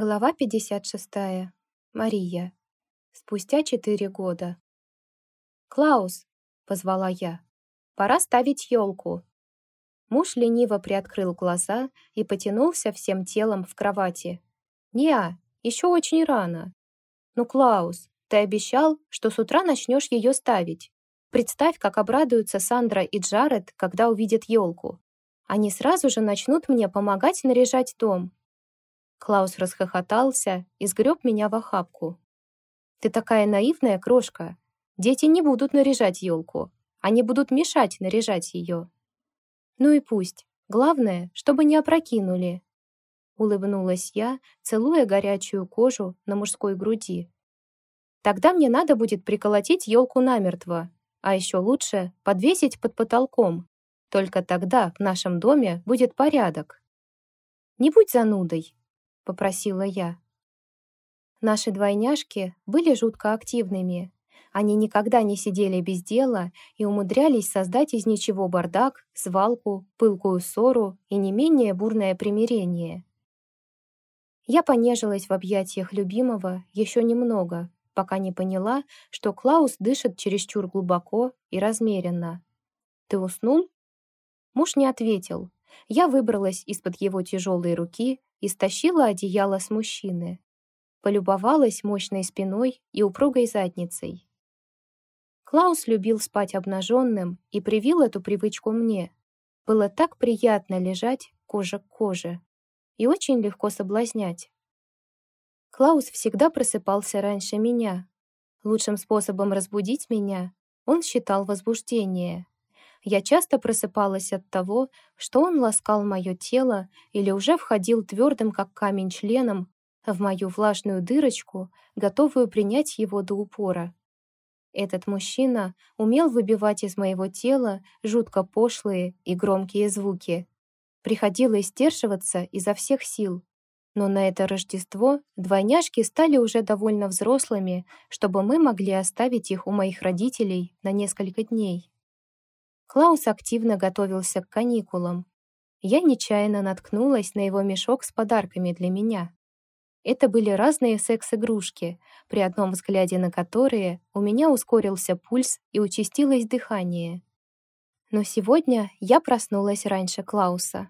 Глава 56. Мария. Спустя четыре года. «Клаус!» — позвала я. «Пора ставить елку!» Муж лениво приоткрыл глаза и потянулся всем телом в кровати. «Неа, еще очень рано!» «Ну, Клаус, ты обещал, что с утра начнешь ее ставить. Представь, как обрадуются Сандра и Джаред, когда увидят елку. Они сразу же начнут мне помогать наряжать дом, Клаус расхохотался и сгреб меня в охапку. «Ты такая наивная, крошка. Дети не будут наряжать елку. Они будут мешать наряжать ее». «Ну и пусть. Главное, чтобы не опрокинули». Улыбнулась я, целуя горячую кожу на мужской груди. «Тогда мне надо будет приколотить елку намертво, а еще лучше подвесить под потолком. Только тогда в нашем доме будет порядок». «Не будь занудой», попросила я. Наши двойняшки были жутко активными. Они никогда не сидели без дела и умудрялись создать из ничего бардак, свалку, пылкую ссору и не менее бурное примирение. Я понежилась в объятиях любимого еще немного, пока не поняла, что Клаус дышит чересчур глубоко и размеренно. «Ты уснул?» Муж не ответил. Я выбралась из-под его тяжелой руки и стащила одеяло с мужчины. Полюбовалась мощной спиной и упругой задницей. Клаус любил спать обнаженным и привил эту привычку мне. Было так приятно лежать кожа к коже и очень легко соблазнять. Клаус всегда просыпался раньше меня. Лучшим способом разбудить меня он считал возбуждение. Я часто просыпалась от того, что он ласкал мое тело или уже входил твердым, как камень, членом в мою влажную дырочку, готовую принять его до упора. Этот мужчина умел выбивать из моего тела жутко пошлые и громкие звуки. Приходилось сдерживаться изо всех сил. Но на это Рождество двойняшки стали уже довольно взрослыми, чтобы мы могли оставить их у моих родителей на несколько дней. Клаус активно готовился к каникулам. Я нечаянно наткнулась на его мешок с подарками для меня. Это были разные секс-игрушки, при одном взгляде на которые у меня ускорился пульс и участилось дыхание. Но сегодня я проснулась раньше Клауса.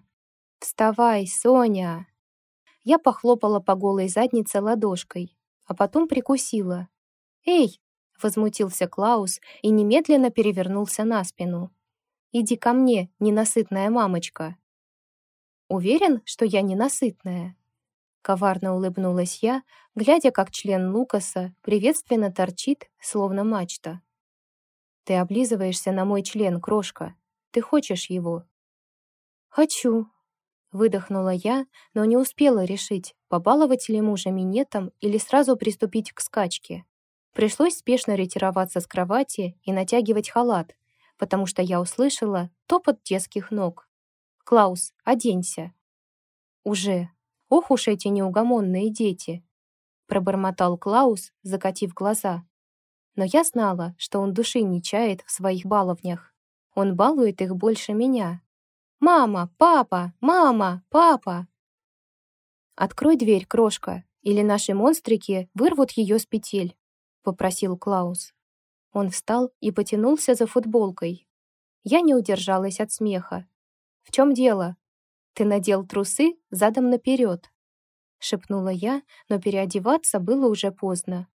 «Вставай, Соня!» Я похлопала по голой заднице ладошкой, а потом прикусила. «Эй!» — возмутился Клаус и немедленно перевернулся на спину. Иди ко мне, ненасытная мамочка». «Уверен, что я ненасытная?» Коварно улыбнулась я, глядя, как член Лукаса приветственно торчит, словно мачта. «Ты облизываешься на мой член, крошка. Ты хочешь его?» «Хочу», — выдохнула я, но не успела решить, побаловать ли мужа минетом или сразу приступить к скачке. Пришлось спешно ретироваться с кровати и натягивать халат, потому что я услышала топот детских ног. «Клаус, оденься!» «Уже! Ох уж эти неугомонные дети!» пробормотал Клаус, закатив глаза. Но я знала, что он души не чает в своих баловнях. Он балует их больше меня. «Мама! Папа! Мама! Папа!» «Открой дверь, крошка, или наши монстрики вырвут ее с петель», — попросил Клаус. Он встал и потянулся за футболкой. Я не удержалась от смеха. «В чем дело? Ты надел трусы задом наперед?» Шепнула я, но переодеваться было уже поздно.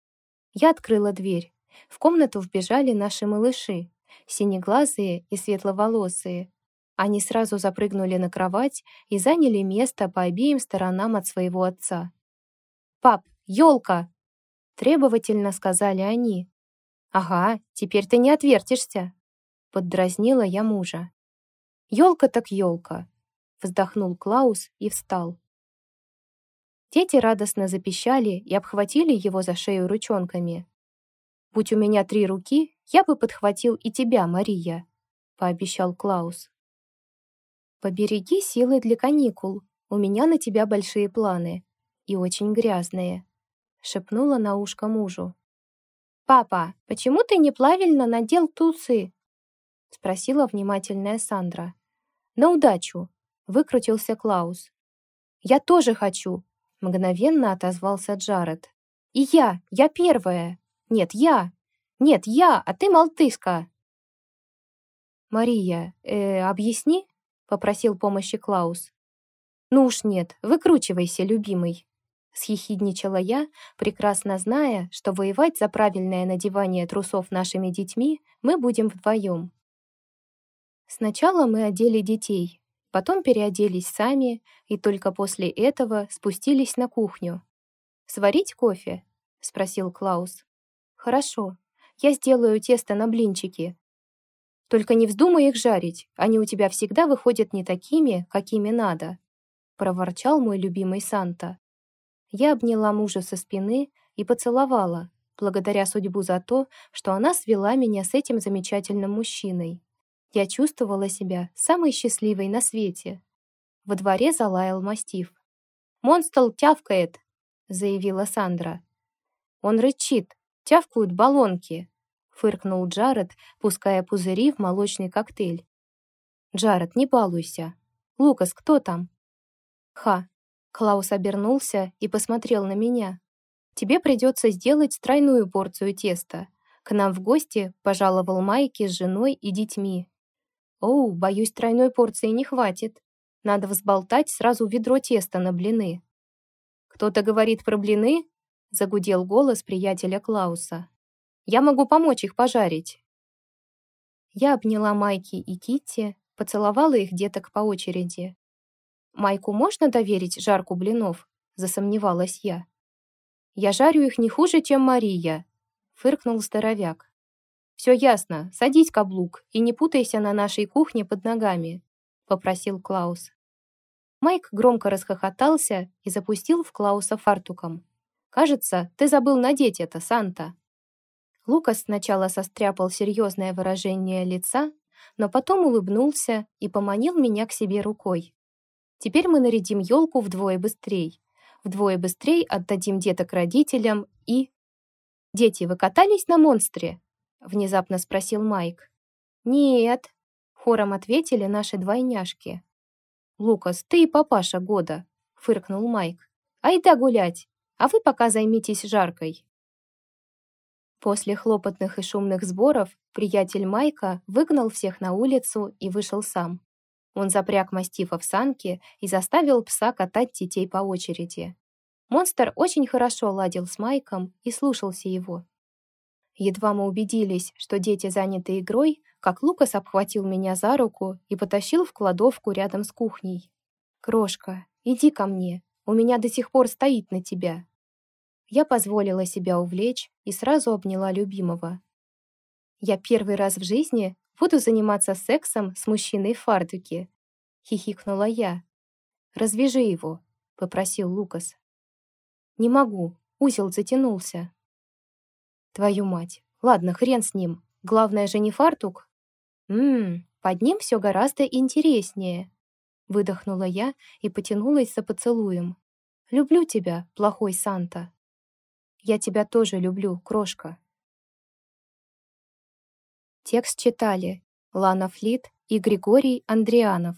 Я открыла дверь. В комнату вбежали наши малыши, синеглазые и светловолосые. Они сразу запрыгнули на кровать и заняли место по обеим сторонам от своего отца. «Пап, елка!» — требовательно сказали они, «Ага, теперь ты не отвертишься», — поддразнила я мужа. «Елка так елка», — вздохнул Клаус и встал. Дети радостно запищали и обхватили его за шею ручонками. «Будь у меня три руки, я бы подхватил и тебя, Мария», — пообещал Клаус. «Побереги силы для каникул, у меня на тебя большие планы, и очень грязные», — шепнула на ушко мужу. «Папа, почему ты неправильно надел тусы?» — спросила внимательная Сандра. «На удачу!» — выкрутился Клаус. «Я тоже хочу!» — Мгновенно отозвался Джаред. «И я! Я первая! Нет, я! Нет, я, а ты малтыска!» «Мария, э, объясни?» — попросил помощи Клаус. «Ну уж нет, выкручивайся, любимый!» Схихидничала я, прекрасно зная, что воевать за правильное надевание трусов нашими детьми мы будем вдвоем. Сначала мы одели детей, потом переоделись сами и только после этого спустились на кухню. «Сварить кофе?» — спросил Клаус. «Хорошо, я сделаю тесто на блинчики. Только не вздумай их жарить, они у тебя всегда выходят не такими, какими надо», — проворчал мой любимый Санта. Я обняла мужа со спины и поцеловала, благодаря судьбу за то, что она свела меня с этим замечательным мужчиной. Я чувствовала себя самой счастливой на свете. Во дворе залаял мастиф. «Монстр тявкает!» — заявила Сандра. «Он рычит, тявкают баллонки!» — фыркнул Джаред, пуская пузыри в молочный коктейль. «Джаред, не балуйся! Лукас, кто там?» «Ха!» — Клаус обернулся и посмотрел на меня. «Тебе придется сделать тройную порцию теста. К нам в гости пожаловал Майки с женой и детьми. «Оу, боюсь, тройной порции не хватит. Надо взболтать сразу ведро теста на блины». «Кто-то говорит про блины?» — загудел голос приятеля Клауса. «Я могу помочь их пожарить». Я обняла Майки и Китти, поцеловала их деток по очереди. «Майку можно доверить жарку блинов?» — засомневалась я. «Я жарю их не хуже, чем Мария», — фыркнул здоровяк. «Все ясно. Садись, каблук, и не путайся на нашей кухне под ногами», — попросил Клаус. Майк громко расхохотался и запустил в Клауса фартуком. «Кажется, ты забыл надеть это, Санта». Лукас сначала состряпал серьезное выражение лица, но потом улыбнулся и поманил меня к себе рукой. «Теперь мы нарядим елку вдвое быстрей. Вдвое быстрей отдадим деток родителям и...» «Дети, вы катались на монстре?» внезапно спросил Майк. «Нет», — хором ответили наши двойняшки. «Лукас, ты и папаша года», — фыркнул Майк. «Айда гулять, а вы пока займитесь жаркой». После хлопотных и шумных сборов приятель Майка выгнал всех на улицу и вышел сам. Он запряг мастифа в санки и заставил пса катать детей по очереди. Монстр очень хорошо ладил с Майком и слушался его. Едва мы убедились, что дети заняты игрой, как Лукас обхватил меня за руку и потащил в кладовку рядом с кухней. «Крошка, иди ко мне, у меня до сих пор стоит на тебя». Я позволила себя увлечь и сразу обняла любимого. «Я первый раз в жизни буду заниматься сексом с мужчиной в фартуке», — хихикнула я. «Развяжи его», — попросил Лукас. «Не могу, узел затянулся». Твою мать. Ладно, хрен с ним. Главное же не фартук. Ммм, под ним все гораздо интереснее. Выдохнула я и потянулась за поцелуем. Люблю тебя, плохой Санта. Я тебя тоже люблю, крошка. Текст читали Лана Флит и Григорий Андрианов.